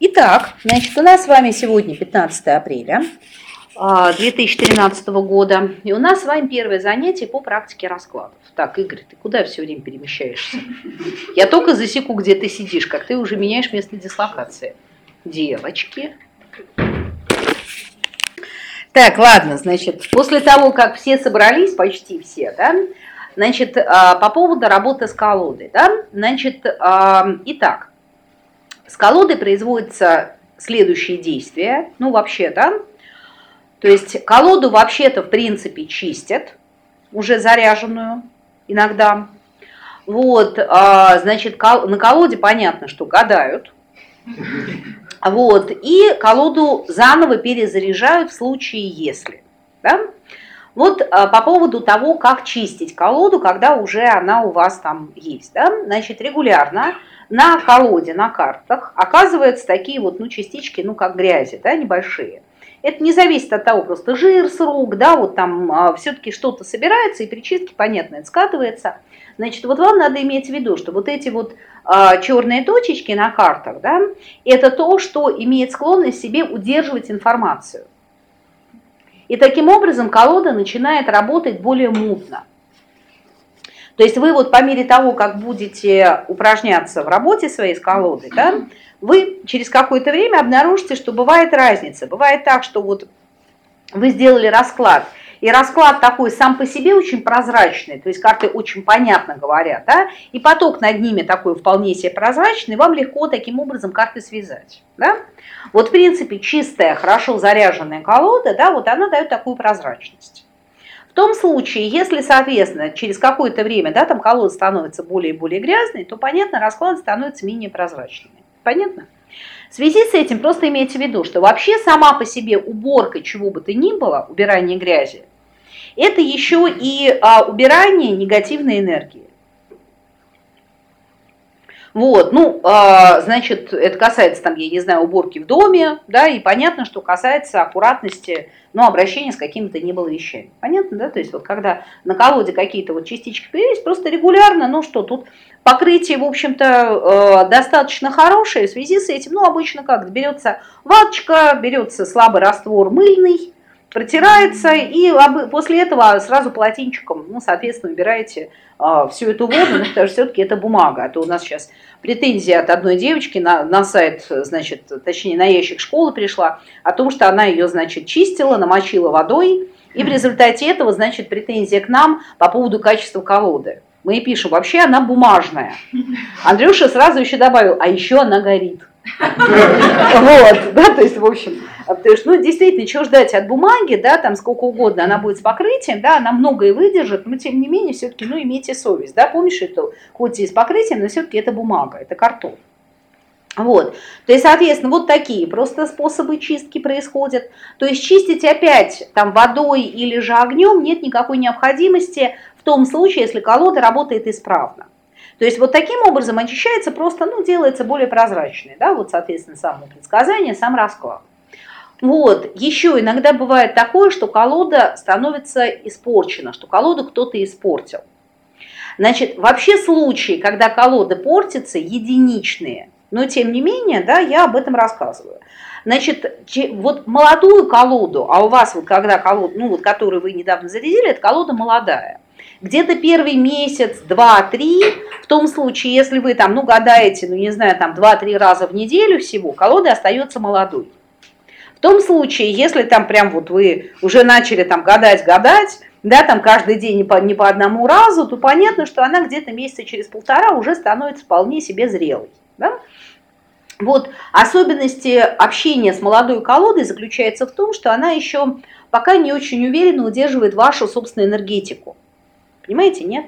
Итак, значит, у нас с вами сегодня 15 апреля 2013 а, года, и у нас с вами первое занятие по практике раскладов. Так, Игорь, ты куда все время перемещаешься? Я только засеку, где ты сидишь, как ты уже меняешь место дислокации. Девочки. Так, ладно, значит, после того, как все собрались, почти все, да, значит, а, по поводу работы с колодой, да, значит, а, итак, с колоды производятся следующие действия. Ну, вообще, да. То есть колоду вообще-то, в принципе, чистят, уже заряженную иногда. Вот, а, значит, на колоде понятно, что гадают. Вот, и колоду заново перезаряжают в случае если. Да? Вот а, по поводу того, как чистить колоду, когда уже она у вас там есть. Да? Значит, регулярно на колоде, на картах оказываются такие вот, ну, частички, ну, как грязи, да, небольшие. Это не зависит от того, просто жир с рук, да, вот там а, все-таки что-то собирается, и при чистке, понятно, это скатывается. Значит, вот вам надо иметь в виду, что вот эти вот а, черные точечки на картах, да, это то, что имеет склонность себе удерживать информацию. И таким образом колода начинает работать более мутно. То есть вы вот по мере того, как будете упражняться в работе своей с колодой, да, вы через какое-то время обнаружите, что бывает разница. Бывает так, что вот вы сделали расклад, и расклад такой сам по себе очень прозрачный, то есть карты очень понятно говорят, да, и поток над ними такой вполне себе прозрачный, вам легко таким образом карты связать, да. Вот в принципе чистая, хорошо заряженная колода, да, вот она дает такую прозрачность том случае, если, соответственно, через какое-то время да, там колода становится более и более грязной, то, понятно, расклады становятся менее прозрачными. Понятно? В связи с этим просто имейте в виду, что вообще сама по себе уборка чего бы то ни было, убирание грязи, это еще и а, убирание негативной энергии. Вот, ну, а, значит, это касается, там, я не знаю, уборки в доме, да, и понятно, что касается аккуратности, ну, обращения с какими-то не было вещами. Понятно, да? То есть вот когда на колоде какие-то вот частички появились, просто регулярно, ну что, тут покрытие, в общем-то, э, достаточно хорошее, в связи с этим, ну, обычно как, берется ваточка, берется слабый раствор мыльный, протирается, и после этого сразу полотенчиком, ну, соответственно, убираете а, всю эту воду, ну, потому что все-таки это бумага, а то у нас сейчас претензия от одной девочки на, на сайт, значит, точнее, на ящик школы пришла, о том, что она ее, значит, чистила, намочила водой, и в результате этого, значит, претензия к нам по поводу качества колоды. Мы ей пишем, вообще она бумажная. Андрюша сразу еще добавил, а еще она горит. Вот, да, то есть, в общем, потому что, ну, действительно, чего ждать от бумаги, да, там сколько угодно она будет с покрытием, да, она многое выдержит, но тем не менее, все-таки, ну, имейте совесть, да, помнишь это, хоть и с покрытием, но все-таки это бумага, это картон. Вот, то есть, соответственно, вот такие просто способы чистки происходят. То есть чистить опять там водой или же огнем нет никакой необходимости в том случае, если колода работает исправно. То есть вот таким образом очищается просто, ну, делается более прозрачный, да, вот, соответственно, само предсказание, сам расклад. Вот, еще иногда бывает такое, что колода становится испорчена, что колоду кто-то испортил. Значит, вообще случаи, когда колода портится, единичные, но тем не менее, да, я об этом рассказываю. Значит, вот молодую колоду, а у вас вот когда колода, ну вот которую вы недавно зарядили, это колода молодая. Где-то первый месяц, два, три, в том случае, если вы там, ну, гадаете, ну, не знаю, там, два-три раза в неделю всего, колода остается молодой. В том случае, если там прям вот вы уже начали там гадать-гадать, да, там каждый день не по, не по одному разу, то понятно, что она где-то месяца через полтора уже становится вполне себе зрелой. Да? Вот особенности общения с молодой колодой заключается в том, что она еще пока не очень уверенно удерживает вашу собственную энергетику. Понимаете, нет?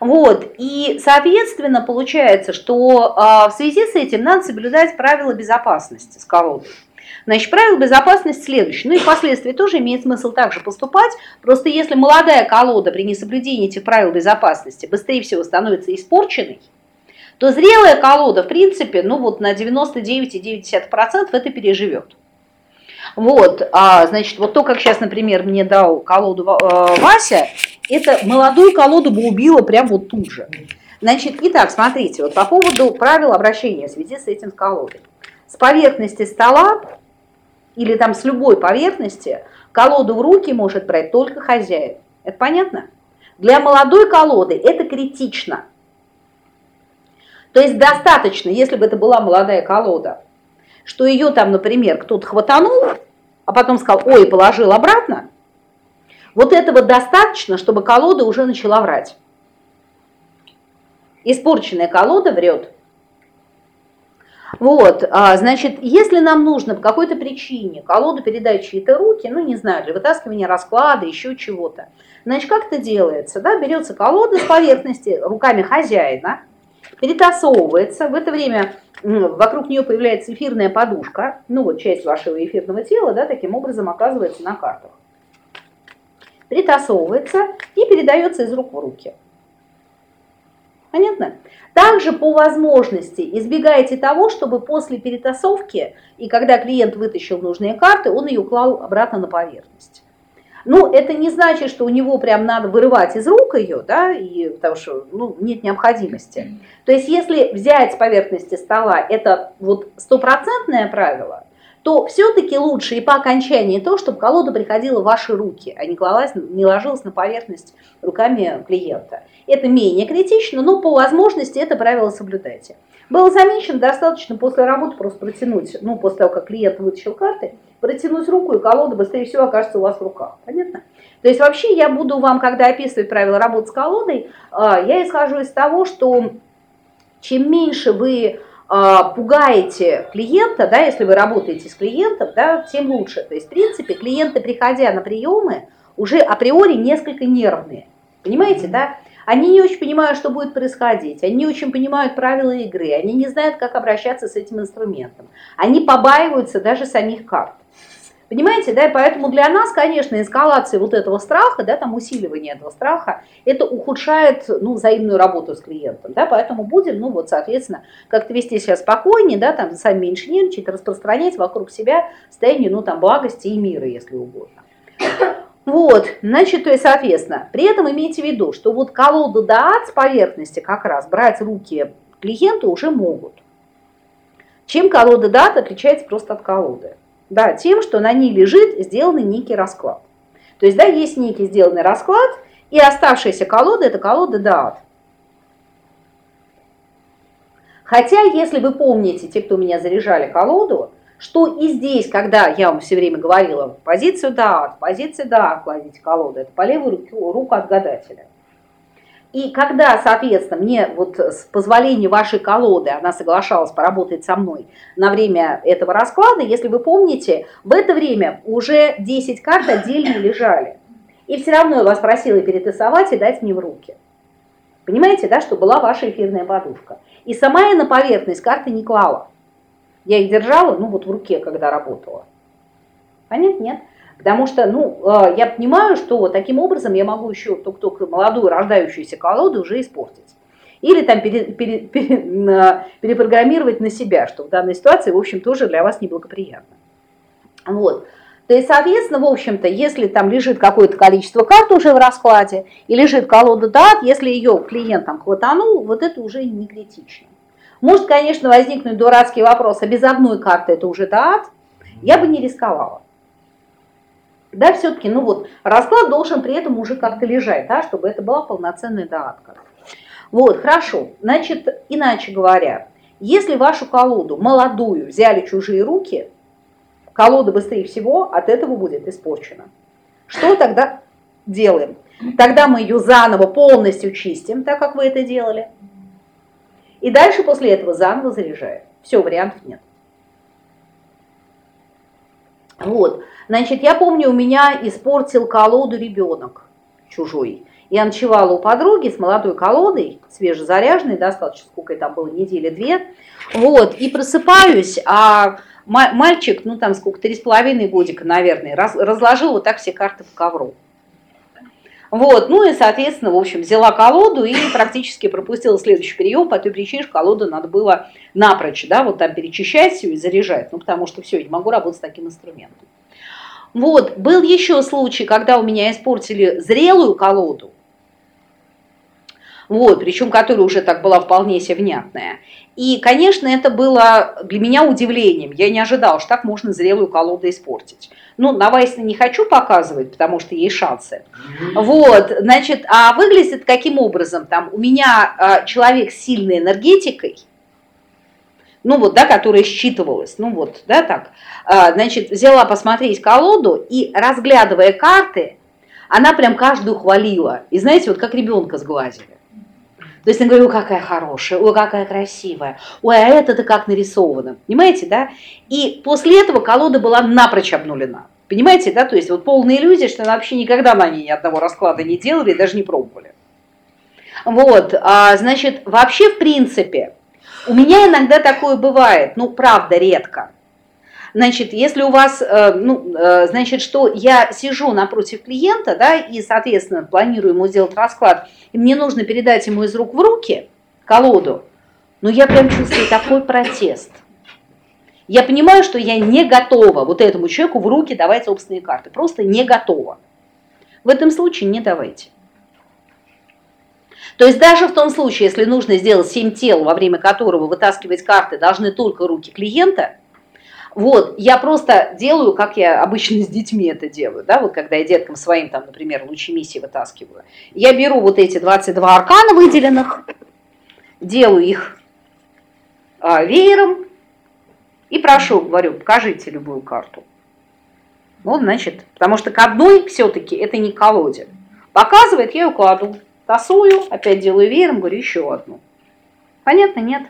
Вот, и, соответственно, получается, что э, в связи с этим надо соблюдать правила безопасности с колодой. Значит, правило безопасности следующее. Ну и впоследствии тоже имеет смысл также поступать. Просто если молодая колода при несоблюдении этих правил безопасности быстрее всего становится испорченной, то зрелая колода, в принципе, ну вот на 99,9% это переживет. Вот, а, значит, вот то, как сейчас, например, мне дал колоду э, Вася, это молодую колоду бы убило прям вот тут же. Значит, итак, смотрите, вот по поводу правил обращения в связи с этим колодой. с поверхности стола или там с любой поверхности колоду в руки может брать только хозяин. Это понятно? Для молодой колоды это критично. То есть достаточно, если бы это была молодая колода, что ее там, например, кто-то хватанул, а потом сказал, ой, положил обратно, вот этого достаточно, чтобы колода уже начала врать. Испорченная колода врет. Вот, а, значит, если нам нужно по какой-то причине колоду передать чьи-то руки, ну, не знаю, для вытаскивания расклада, еще чего-то, значит, как это делается, да, берется колода с поверхности руками хозяина, перетасовывается, в это время вокруг нее появляется эфирная подушка, ну, вот часть вашего эфирного тела, да, таким образом оказывается на картах. Притасовывается и передается из рук в руки. Понятно? Также по возможности избегайте того, чтобы после перетасовки и когда клиент вытащил нужные карты, он ее клал обратно на поверхность. Ну, это не значит, что у него прям надо вырывать из рук ее, да, и, потому что ну, нет необходимости. То есть, если взять с поверхности стола это вот стопроцентное правило, то все-таки лучше и по окончании то, чтобы колода приходила в ваши руки, а не, клалась, не ложилась на поверхность руками клиента. Это менее критично, но по возможности это правило соблюдайте. Было замечено, достаточно после работы просто протянуть, ну, после того, как клиент вытащил карты, протянуть руку, и колода быстрее всего окажется у вас в руках. Понятно? То есть вообще я буду вам, когда описывать правила работы с колодой, а, я исхожу из того, что чем меньше вы пугаете клиента, да, если вы работаете с клиентом, да, тем лучше. То есть, в принципе, клиенты, приходя на приемы, уже априори несколько нервные. Понимаете, да? Они не очень понимают, что будет происходить, они не очень понимают правила игры, они не знают, как обращаться с этим инструментом. Они побаиваются даже самих карт. Понимаете, да, и поэтому для нас, конечно, эскалация вот этого страха, да, там усиливание этого страха, это ухудшает, ну, взаимную работу с клиентом, да, поэтому будем, ну, вот, соответственно, как-то вести себя спокойнее, да, там, сами меньше нервничать, распространять вокруг себя состояние, ну, там, благости и мира, если угодно. Вот, значит, то есть, соответственно, при этом имейте в виду, что вот колоду даат с поверхности как раз брать руки клиенту уже могут. Чем колода дат отличается просто от колоды? Да, тем, что на ней лежит сделанный некий расклад. То есть, да, есть некий сделанный расклад, и оставшаяся колода – это колода дат. Хотя, если вы помните, те, кто меня заряжали колоду, что и здесь, когда я вам все время говорила, позицию дат, позицию да, кладите колоду, это по левую руку, руку от гадателя. И когда, соответственно, мне вот с позволения вашей колоды, она соглашалась поработать со мной на время этого расклада, если вы помните, в это время уже 10 карт отдельно лежали. И все равно я вас просила перетасовать и дать мне в руки. Понимаете, да, что была ваша эфирная подушка. И сама я на поверхность карты не клала. Я их держала, ну вот в руке, когда работала. Понятно? Нет? Потому что, ну, а, я понимаю, что таким образом я могу еще только-только молодую рождающуюся колоду уже испортить. Или там пере, пере, пере, перепрограммировать на себя, что в данной ситуации, в общем, тоже для вас неблагоприятно. Вот. То есть, соответственно, в общем-то, если там лежит какое-то количество карт уже в раскладе, и лежит колода дат, если ее клиент там хватанул, вот это уже не критично. Может, конечно, возникнуть дурацкий вопрос, а без одной карты это уже дат? Я бы не рисковала да, все-таки, ну вот, расклад должен при этом уже как-то лежать, да, чтобы это была полноценная догадка. Вот, хорошо. Значит, иначе говоря, если вашу колоду молодую взяли чужие руки, колода быстрее всего от этого будет испорчена. Что тогда делаем? Тогда мы ее заново полностью чистим, так как вы это делали. И дальше после этого заново заряжаем. Все, вариантов нет. Вот. Значит, я помню, у меня испортил колоду ребенок чужой. Я ночевала у подруги с молодой колодой, свежезаряженной, достаточно, сколько там было, недели-две. Вот, и просыпаюсь, а мальчик, ну там сколько, три с половиной годика, наверное, раз, разложил вот так все карты по ковру. Вот, ну и, соответственно, в общем, взяла колоду и практически пропустила следующий прием по той причине, что колоду надо было напрочь, да, вот там перечищать все и заряжать, ну потому что все, не могу работать с таким инструментом. Вот, был еще случай, когда у меня испортили зрелую колоду. Вот, причем которая уже так была вполне себе внятная. И, конечно, это было для меня удивлением. Я не ожидала, что так можно зрелую колоду испортить. Ну, на Вайсна не хочу показывать, потому что есть шансы. Вот, значит, а выглядит каким образом? Там у меня а, человек с сильной энергетикой, ну вот, да, которая считывалась, ну вот, да, так, а, значит, взяла посмотреть колоду и, разглядывая карты, она прям каждую хвалила. И знаете, вот как ребенка сглазили. То есть она говорит, ой, какая хорошая, ой, какая красивая, ой, а это-то как нарисовано. Понимаете, да? И после этого колода была напрочь обнулена. Понимаете, да? То есть вот полная иллюзия, что она вообще никогда на ней ни одного расклада не делали даже не пробовали. Вот, а, значит, вообще, в принципе, у меня иногда такое бывает, ну, правда, редко. Значит, если у вас, э, ну, э, значит, что я сижу напротив клиента, да, и, соответственно, планирую ему сделать расклад, и мне нужно передать ему из рук в руки колоду, но я прям чувствую такой протест. Я понимаю, что я не готова вот этому человеку в руки давать собственные карты. Просто не готова. В этом случае не давайте. То есть даже в том случае, если нужно сделать 7 тел, во время которого вытаскивать карты должны только руки клиента, вот, я просто делаю, как я обычно с детьми это делаю, да, вот когда я деткам своим, там, например, лучи миссии вытаскиваю. Я беру вот эти 22 аркана выделенных, делаю их а, веером и прошу, говорю, покажите любую карту. Вот, значит, потому что к одной все-таки это не колоде. Показывает, я ее тасую, опять делаю веером, говорю, еще одну. Понятно, нет?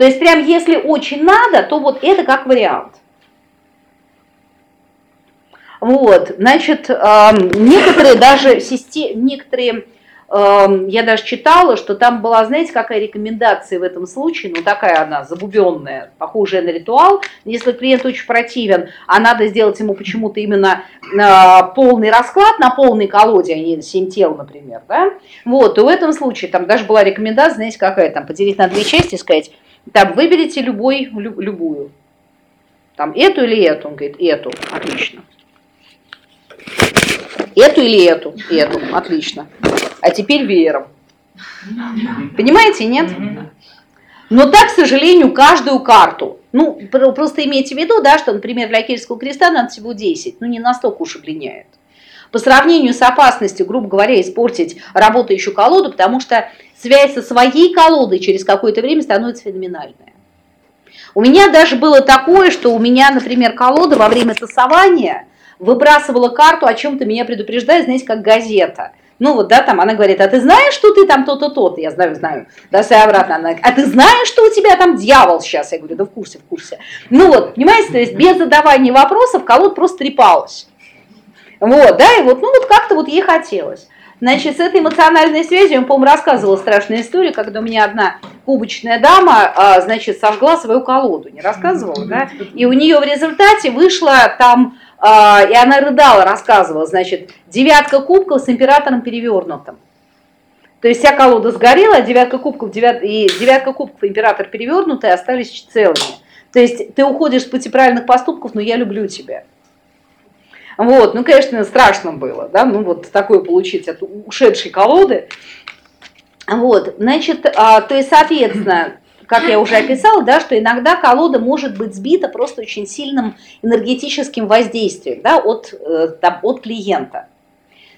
То есть прям если очень надо, то вот это как вариант. Вот, значит, некоторые даже системы, некоторые, я даже читала, что там была, знаете, какая рекомендация в этом случае, ну такая она забубенная, похожая на ритуал. Если клиент очень противен, а надо сделать ему почему-то именно а, полный расклад на полной колоде, а не 7 тел, например, да, вот, то в этом случае там даже была рекомендация, знаете, какая там, поделить на две части и сказать, там, выберите любой, любую. Там, эту или эту? Он говорит, эту. Отлично. Эту или эту? Эту. Отлично. А теперь веером. Понимаете, нет? Но так, к сожалению, каждую карту. Ну, просто имейте в виду, да, что, например, для Кельтского креста надо всего 10. Ну, не настолько уж удлиняет. По сравнению с опасностью, грубо говоря, испортить работающую колоду, потому что связь со своей колодой через какое-то время становится феноменальная. У меня даже было такое, что у меня, например, колода во время тасования выбрасывала карту, о чем-то меня предупреждает, знаете, как газета. Ну вот, да, там она говорит, а ты знаешь, что ты там то-то, то-то? Я знаю, знаю. Да, и обратно. Она говорит, а ты знаешь, что у тебя там дьявол сейчас? Я говорю, да в курсе, в курсе. Ну вот, понимаете, то есть без задавания вопросов колода просто трепалась. Вот, да, и вот, ну вот как-то вот ей хотелось. Значит, с этой эмоциональной связью, я, по-моему, рассказывала страшную историю, когда у меня одна кубочная дама, а, значит, сожгла свою колоду, не рассказывала, да? И у нее в результате вышла там, а, и она рыдала, рассказывала, значит, девятка кубков с императором перевернутым. То есть вся колода сгорела, а девятка кубков, девят, и девятка кубков император перевернутый остались целыми. То есть ты уходишь с пути правильных поступков, но я люблю тебя. Вот, ну, конечно, страшно было, да, ну, вот такое получить от ушедшей колоды. Вот, значит, а, то есть, соответственно, как я уже описала, да, что иногда колода может быть сбита просто очень сильным энергетическим воздействием да, от, э, там, от клиента.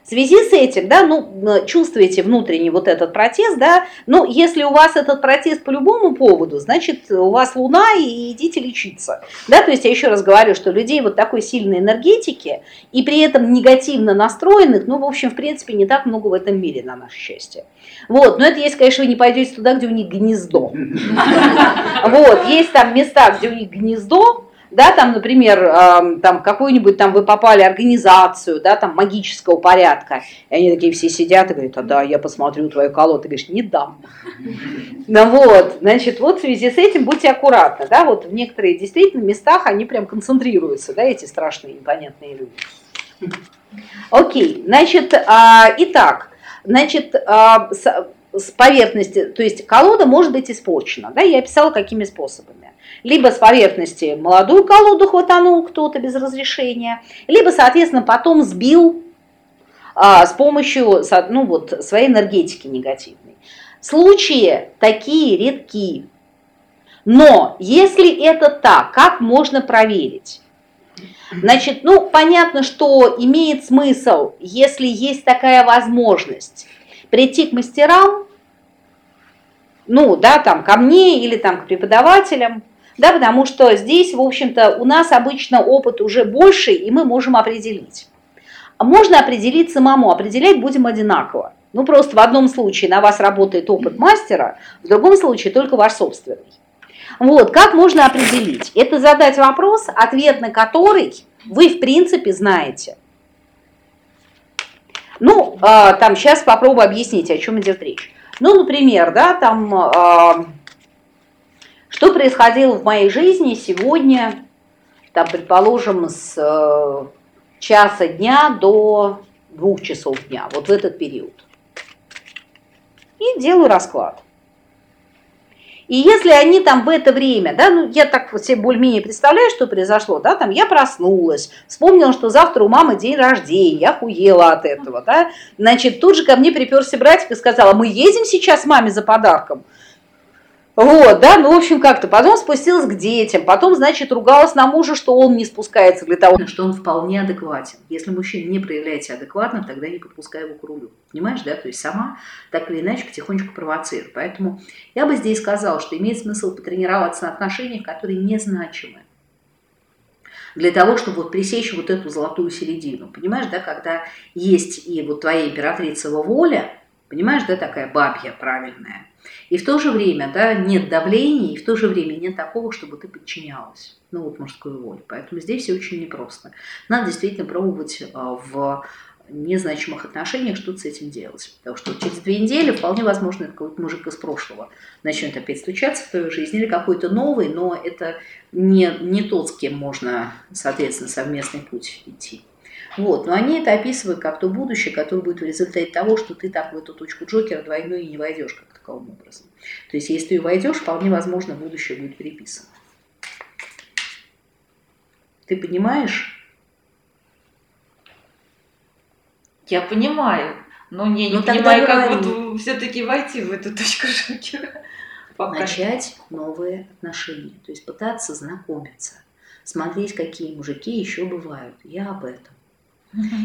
В связи с этим, да, ну, чувствуете внутренний вот этот протест, да, ну, если у вас этот протест по любому поводу, значит, у вас луна и идите лечиться, да, то есть я еще раз говорю, что людей вот такой сильной энергетики и при этом негативно настроенных, ну, в общем, в принципе, не так много в этом мире, на наше счастье. Вот, но это если, конечно, вы не пойдете туда, где у них гнездо. Вот, есть там места, где у них гнездо, да, там, например, э, там какую-нибудь там вы попали организацию, да, там магического порядка, и они такие все сидят и говорят, а да, я посмотрю твою колоду, ты говоришь, не дам. Ну вот, значит, вот в связи с этим будьте аккуратны, да, вот в некоторых действительно местах они прям концентрируются, да, эти страшные непонятные люди. Окей, значит, а, итак, значит, а, с, поверхности, то есть колода может быть испорчена, да, я описала какими способами либо с поверхности молодую колоду хватанул кто-то без разрешения, либо, соответственно, потом сбил а, с помощью ну, вот, своей энергетики негативной. Случаи такие редки. Но если это так, как можно проверить? Значит, ну, понятно, что имеет смысл, если есть такая возможность, прийти к мастерам, ну, да, там, ко мне или там к преподавателям, да, потому что здесь, в общем-то, у нас обычно опыт уже больше, и мы можем определить. Можно определить самому, определять будем одинаково. Ну, просто в одном случае на вас работает опыт мастера, в другом случае только ваш собственный. Вот, как можно определить? Это задать вопрос, ответ на который вы, в принципе, знаете. Ну, э, там сейчас попробую объяснить, о чем идет речь. Ну, например, да, там, э, что происходило в моей жизни сегодня, там, предположим, с э, часа дня до двух часов дня, вот в этот период. И делаю расклад. И если они там в это время, да, ну я так себе более-менее представляю, что произошло, да, там я проснулась, вспомнила, что завтра у мамы день рождения, я хуела от этого, да, значит, тут же ко мне приперся братик и сказал, а мы едем сейчас маме за подарком? Вот, да, ну, в общем, как-то. Потом спустилась к детям, потом, значит, ругалась на мужа, что он не спускается для того, что он вполне адекватен. Если мужчина не проявляет себя адекватно, тогда не подпускай его к рулю. Понимаешь, да? То есть сама так или иначе потихонечку провоцирует. Поэтому я бы здесь сказала, что имеет смысл потренироваться на отношениях, которые незначимы. Для того, чтобы вот пресечь вот эту золотую середину. Понимаешь, да, когда есть и вот твоя императрицева воля, понимаешь, да, такая бабья правильная, и в то же время да, нет давления, и в то же время нет такого, чтобы ты подчинялась. Ну вот мужской воле. Поэтому здесь все очень непросто. Надо действительно пробовать а, в незначимых отношениях что-то с этим делать. Потому что через две недели вполне возможно какой-то мужик из прошлого начнет опять стучаться в твою жизнь или какой-то новый, но это не, не тот, с кем можно, соответственно, совместный путь идти. Вот, но они это описывают как то будущее, которое будет в результате того, что ты так в эту точку Джокера двойной и не войдешь как таковым образом. То есть, если ты войдешь, вполне возможно, будущее будет переписано. Ты понимаешь? Я понимаю, но не, не ну, понимаю, как вот все-таки войти в эту точку Джокера. Пока. Начать новые отношения, то есть пытаться знакомиться, смотреть, какие мужики еще бывают. Я об этом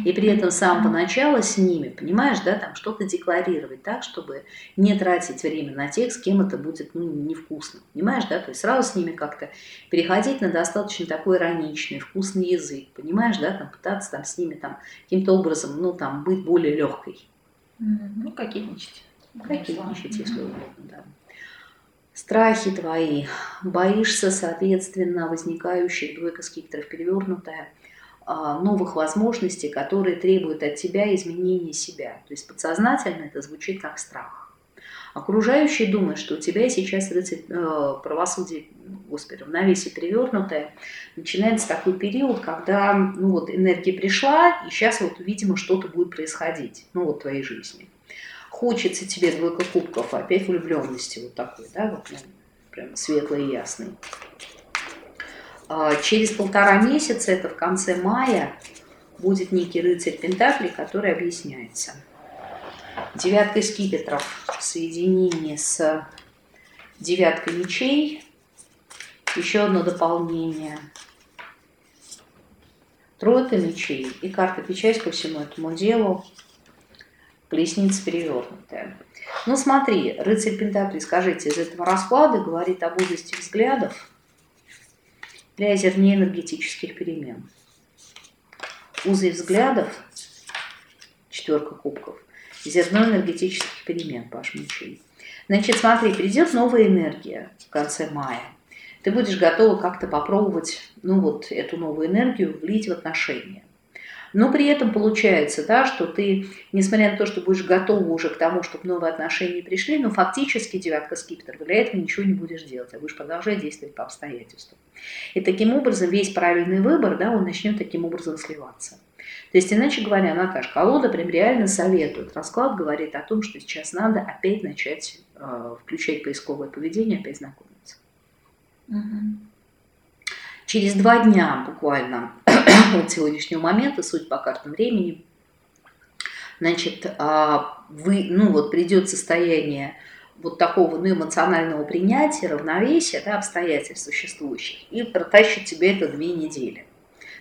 и при этом с самого начала с ними, понимаешь, да, там что-то декларировать так, чтобы не тратить время на тех, с кем это будет ну, невкусно, понимаешь, да, то есть сразу с ними как-то переходить на достаточно такой ироничный, вкусный язык, понимаешь, да, там пытаться там с ними там каким-то образом, ну, там, быть более легкой. Ну, кокетничать. Кокетничать, если угодно, да. Страхи твои, боишься, соответственно, возникающих двойка скипетров перевернутая – новых возможностей, которые требуют от тебя изменения себя. То есть подсознательно это звучит как страх. Окружающие думают, что у тебя сейчас рыцарь э, правосудие, господи, в навесе перевернутое. Начинается такой период, когда ну вот, энергия пришла, и сейчас вот, видимо, что-то будет происходить ну, вот, в твоей жизни. Хочется тебе двойка кубков, опять влюбленности вот такой, да, вот, прям светлый и ясный. А, через полтора месяца, это в конце мая, будет некий рыцарь Пентакли, который объясняется. Девятка скипетров в соединении с девяткой мечей. Еще одно дополнение. Тройка мечей и карта печать ко всему этому делу. Колесница перевернутая. Ну смотри, рыцарь Пентакли, скажите, из этого расклада говорит об области взглядов, для зерне энергетических перемен. Узы взглядов, четверка кубков, зерно энергетических перемен, Паш Мучей. Значит, смотри, придет новая энергия в конце мая. Ты будешь готова как-то попробовать, ну вот, эту новую энергию влить в отношения. Но при этом получается, да, что ты, несмотря на то, что будешь готова уже к тому, чтобы новые отношения пришли, но фактически девятка скипетр, для этого ничего не будешь делать, а будешь продолжать действовать по обстоятельствам. И таким образом весь правильный выбор, да, он начнет таким образом сливаться. То есть, иначе говоря, Наташа, колода прям реально советует. Расклад говорит о том, что сейчас надо опять начать э, включать поисковое поведение, опять знакомиться. Угу. Через два дня буквально от сегодняшнего момента, суть по картам времени, значит, а, вы, ну вот придет состояние вот такого ну, эмоционального принятия, равновесия, да, обстоятельств существующих, и протащит тебе это две недели.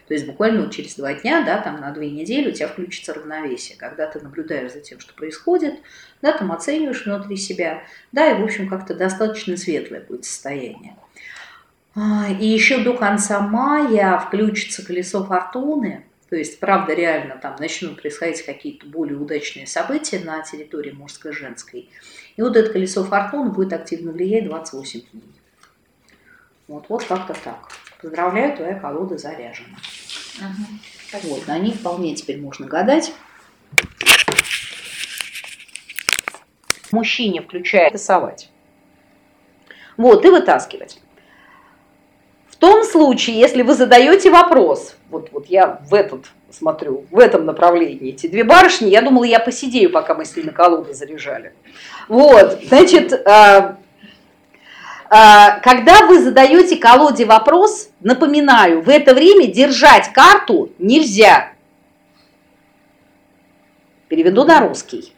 То есть буквально вот через два дня, да, там на две недели у тебя включится равновесие, когда ты наблюдаешь за тем, что происходит, да, там оцениваешь внутри себя, да, и, в общем, как-то достаточно светлое будет состояние. А, и еще до конца мая включится колесо фортуны, то есть, правда, реально там начнут происходить какие-то более удачные события на территории мужской и женской. И вот это колесо фортуны будет активно влиять 28 дней. Вот, вот как-то так. Поздравляю, твоя колода заряжена. Угу. Вот, на них вполне теперь можно гадать. Мужчине включая рисовать. Вот, и вытаскивать. В том случае, если вы задаете вопрос, вот, вот я в этот смотрю, в этом направлении, эти две барышни, я думала, я посидею, пока мы с ними колоду заряжали. Вот, значит, а, а, когда вы задаете колоде вопрос, напоминаю, в это время держать карту нельзя. Переведу на русский.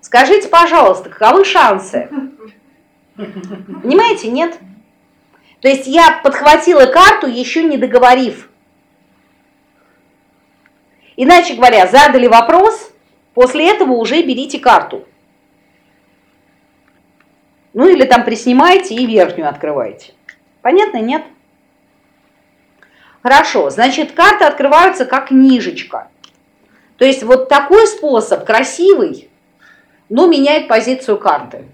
Скажите, пожалуйста, каковы шансы? Понимаете, нет? То есть я подхватила карту, еще не договорив. Иначе говоря, задали вопрос, после этого уже берите карту. Ну или там приснимаете и верхнюю открываете. Понятно, нет? Хорошо, значит, карты открываются как книжечка. То есть вот такой способ красивый, но меняет позицию карты.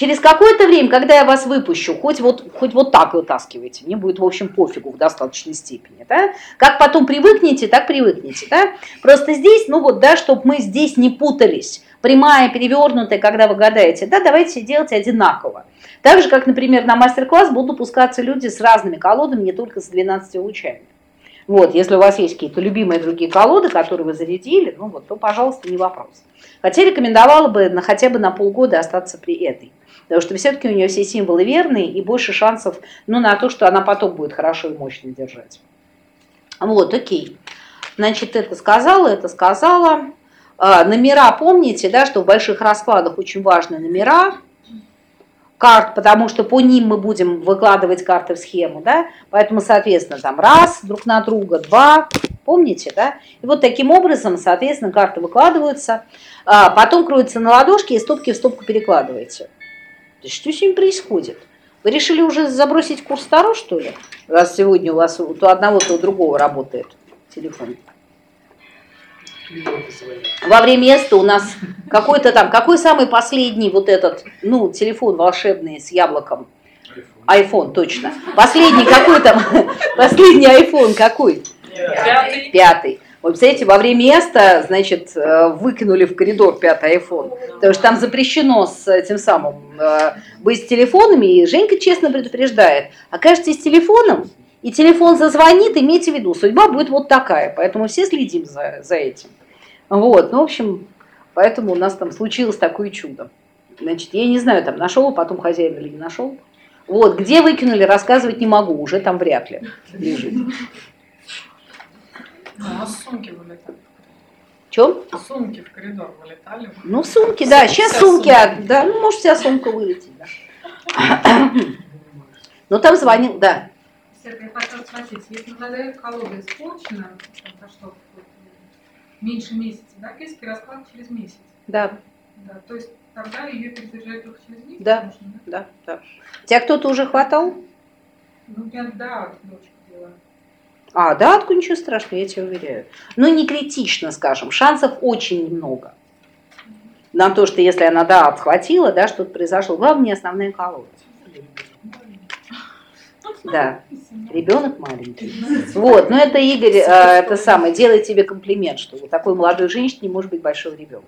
Через какое-то время, когда я вас выпущу, хоть вот, хоть вот так вытаскивайте, мне будет, в общем, пофигу в достаточной степени, да? Как потом привыкнете, так привыкнете, да? Просто здесь, ну вот, да, чтобы мы здесь не путались, прямая, перевернутая, когда вы гадаете, да, давайте делать одинаково. Так же, как, например, на мастер-класс будут пускаться люди с разными колодами, не только с 12 лучами. Вот, если у вас есть какие-то любимые другие колоды, которые вы зарядили, ну вот, то, пожалуйста, не вопрос. Хотя рекомендовала бы на, хотя бы на полгода остаться при этой. Потому что все-таки у нее все символы верные и больше шансов ну, на то, что она потом будет хорошо и мощно держать. Вот, окей. Значит, это сказала, это сказала. А, номера помните, да, что в больших раскладах очень важны номера карт, потому что по ним мы будем выкладывать карты в схему, да, поэтому, соответственно, там раз друг на друга, два, помните, да, и вот таким образом, соответственно, карты выкладываются, а потом кроются на ладошки и стопки в стопку перекладываете. То есть что с ним происходит? Вы решили уже забросить курс Таро, что ли? Раз сегодня у вас то одного, то у другого работает телефон. Во время места у нас какой-то там, какой самый последний вот этот, ну, телефон волшебный с яблоком? iPhone, точно. Последний какой там, последний iPhone какой? Пятый. Пятый. Вот, представляете, во время места, значит, э, выкинули в коридор пятый iPhone, потому что там запрещено с этим самым э, быть с телефонами, и Женька честно предупреждает, окажетесь с телефоном, и телефон зазвонит, имейте в виду, судьба будет вот такая, поэтому все следим за, за этим. Вот, ну, в общем, поэтому у нас там случилось такое чудо. Значит, я не знаю, там нашел потом хозяин или не нашел. Вот, где выкинули, рассказывать не могу, уже там вряд ли лежит. Ну, а сумки вылетали. Чем? Сумки в коридор вылетали. Ну, сумки, да. Сейчас сумки, да, ну, может, вся сумка вылетит, да. Ну, там звонил, да. Света, я хотела спросить, если задают колода испорчена, прошло меньше месяца, да, киский расклад через месяц. Да. Да, то есть тогда ее перезаряжают только через месяц? Да. можно, Да, да. Тебя кто-то уже хватал? Ну, я, да, дочка делала. А, да, откуда ничего страшного, я тебя уверяю. Но не критично, скажем, шансов очень немного. На то, что если она, да, отхватила, да, что-то произошло. Главное, не основная колода. Да, ребенок маленький. Вот, но это Игорь, э, это самое, делает тебе комплимент, что у такой молодой женщины может быть большого ребенка.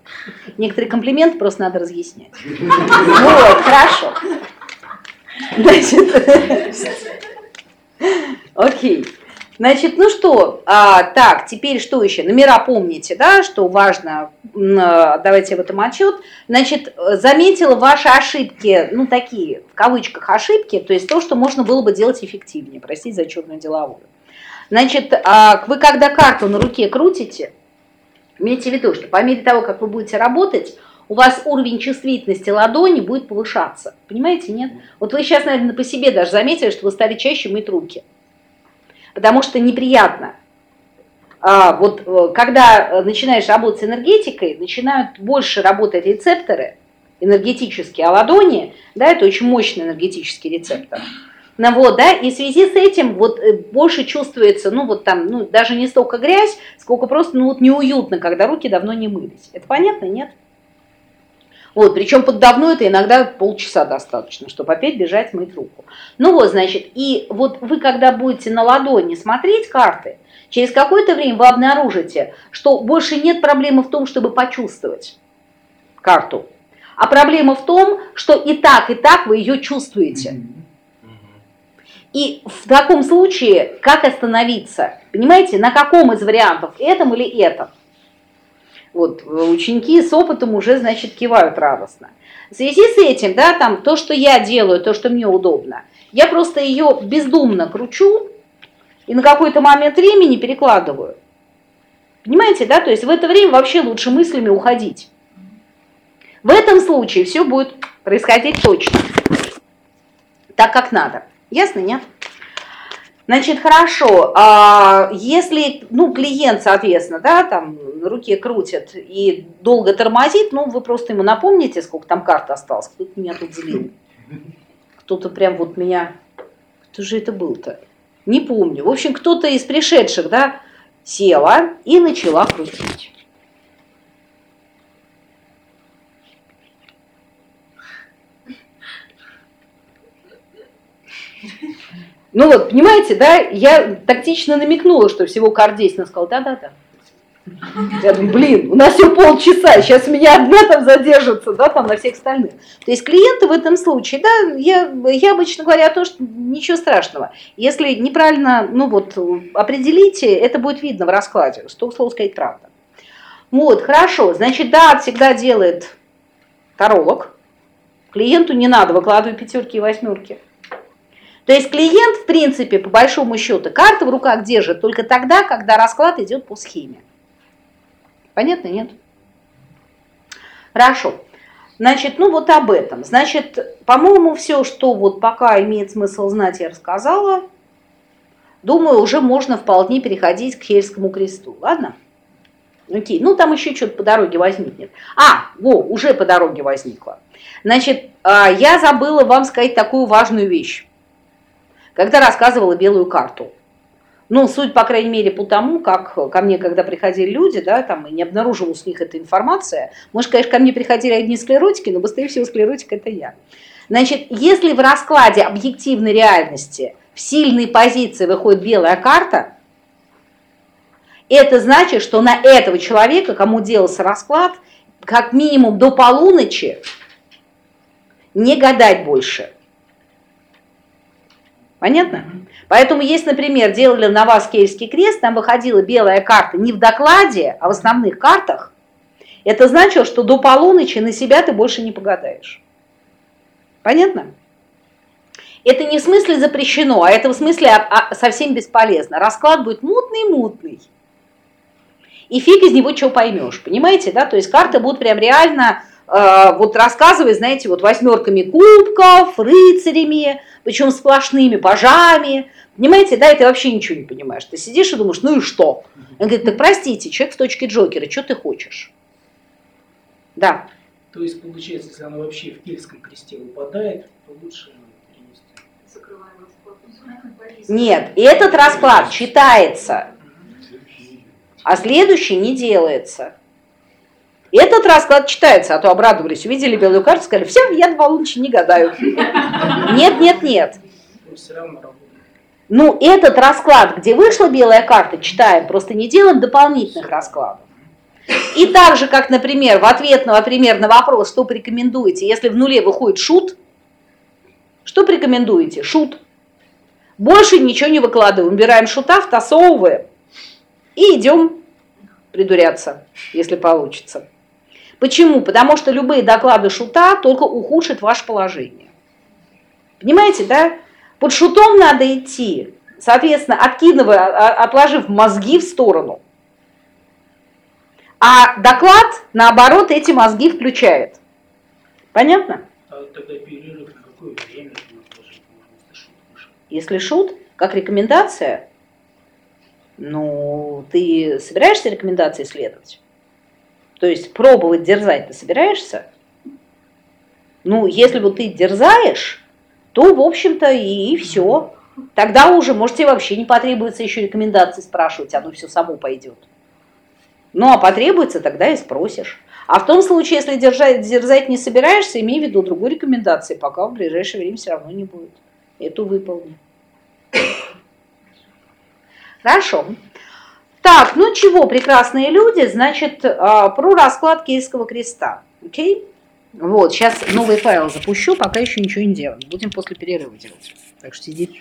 Некоторые комплименты просто надо разъяснять. Вот, хорошо. Значит, окей. Значит, ну что, а, так, теперь что еще? Номера помните, да, что важно, а, давайте в этом отчет. Значит, заметила ваши ошибки, ну такие, в кавычках ошибки, то есть то, что можно было бы делать эффективнее, простите за черную деловую. Значит, а, вы когда карту на руке крутите, Имейте в виду, что по мере того, как вы будете работать, у вас уровень чувствительности ладони будет повышаться. Понимаете, нет? Вот вы сейчас, наверное, по себе даже заметили, что вы стали чаще мыть руки. Потому что неприятно. А, вот э, когда начинаешь работать с энергетикой, начинают больше работать рецепторы энергетические, а ладони, да, это очень мощный энергетический рецептор. Ну вот, да, и в связи с этим вот э, больше чувствуется, ну вот там, ну даже не столько грязь, сколько просто, ну вот неуютно, когда руки давно не мылись. Это понятно, нет? Вот, причем под давно это иногда полчаса достаточно, чтобы опять бежать мыть руку. Ну вот, значит, и вот вы когда будете на ладони смотреть карты, через какое-то время вы обнаружите, что больше нет проблемы в том, чтобы почувствовать карту, а проблема в том, что и так, и так вы ее чувствуете. И в таком случае, как остановиться? Понимаете, на каком из вариантов, этом или этом? Вот, ученики с опытом уже, значит, кивают радостно. В связи с этим, да, там, то, что я делаю, то, что мне удобно, я просто ее бездумно кручу и на какой-то момент времени перекладываю. Понимаете, да? То есть в это время вообще лучше мыслями уходить. В этом случае все будет происходить точно, так как надо. Ясно, нет? Значит, хорошо, а если, ну, клиент, соответственно, да, там руке крутит и долго тормозит, ну, вы просто ему напомните, сколько там карт осталось, кто-то меня тут злил. Кто-то прям вот меня, кто же это был-то? Не помню. В общем, кто-то из пришедших, да, села и начала крутить. Ну вот, понимаете, да, я тактично намекнула, что всего карт 10, она сказала, да-да-да. Я думаю, блин, у нас все полчаса, сейчас меня одна там задержится, да, там на всех остальных. То есть клиенты в этом случае, да, я, я обычно говорю о том, что ничего страшного. Если неправильно, ну вот, определите, это будет видно в раскладе, что, слово сказать, правда. Вот, хорошо, значит, да, всегда делает таролог. Клиенту не надо выкладывать пятерки и восьмерки. То есть клиент, в принципе, по большому счету, карты в руках держит только тогда, когда расклад идет по схеме. Понятно, нет? Хорошо. Значит, ну вот об этом. Значит, по-моему, все, что вот пока имеет смысл знать, я рассказала. Думаю, уже можно вполне переходить к Хельскому кресту. Ладно? Окей. Ну, там еще что-то по дороге возникнет. А, во, уже по дороге возникло. Значит, а, я забыла вам сказать такую важную вещь когда рассказывала белую карту. Ну, суть, по крайней мере, по тому, как ко мне, когда приходили люди, да, там, и не обнаруживалась у них эта информация, может, конечно, ко мне приходили одни склеротики, но быстрее всего склеротик – это я. Значит, если в раскладе объективной реальности в сильной позиции выходит белая карта, это значит, что на этого человека, кому делался расклад, как минимум до полуночи не гадать больше – Понятно? Поэтому, если, например, делали на вас Киевский крест, там выходила белая карта не в докладе, а в основных картах, это значило, что до полуночи на себя ты больше не погадаешь. Понятно? Это не в смысле запрещено, а это в смысле а, а, совсем бесполезно. Расклад будет мутный-мутный. И фиг из него что поймешь, понимаете, да? То есть карты будут прям реально вот рассказывать, знаете, вот восьмерками кубков, рыцарями, причем сплошными пажами. Понимаете, да, и ты вообще ничего не понимаешь. Ты сидишь и думаешь, ну и что? Он говорит, так простите, человек в точке Джокера, что ты хочешь? Да. То есть, получается, если она вообще в кельтском кресте выпадает, то лучше Нет, этот расклад читается, а следующий не делается. Этот расклад читается, а то обрадовались, увидели белую карту, сказали, все, я два лунчи не гадаю. Нет, нет, нет. Ну, этот расклад, где вышла белая карта, читаем, просто не делаем дополнительных раскладов. И так же, как, например, в ответ на, например, на вопрос, что порекомендуете, если в нуле выходит шут, что порекомендуете? Шут. Больше ничего не выкладываем, убираем шута, втасовываем и идем придуряться, если получится. Почему? Потому что любые доклады шута только ухудшат ваше положение. Понимаете, да? Под шутом надо идти, соответственно, откидывая, а, отложив мозги в сторону. А доклад, наоборот, эти мозги включает. Понятно? А тогда перерыв на какое время. Если шут, как рекомендация, ну, ты собираешься рекомендации следовать? То есть пробовать дерзать ты собираешься? Ну, если вот ты дерзаешь, то, в общем-то, и, все. Тогда уже, может, тебе вообще не потребуется еще рекомендации спрашивать, оно все само пойдет. Ну, а потребуется, тогда и спросишь. А в том случае, если держать, дерзать не собираешься, имей в виду другой рекомендации, пока в ближайшее время все равно не будет. Эту выполни. Хорошо. Так, ну чего, прекрасные люди, значит, а, про расклад Киевского креста. Окей? Вот, сейчас новый файл запущу, пока еще ничего не делаем. Будем после перерыва делать. Так что сидите.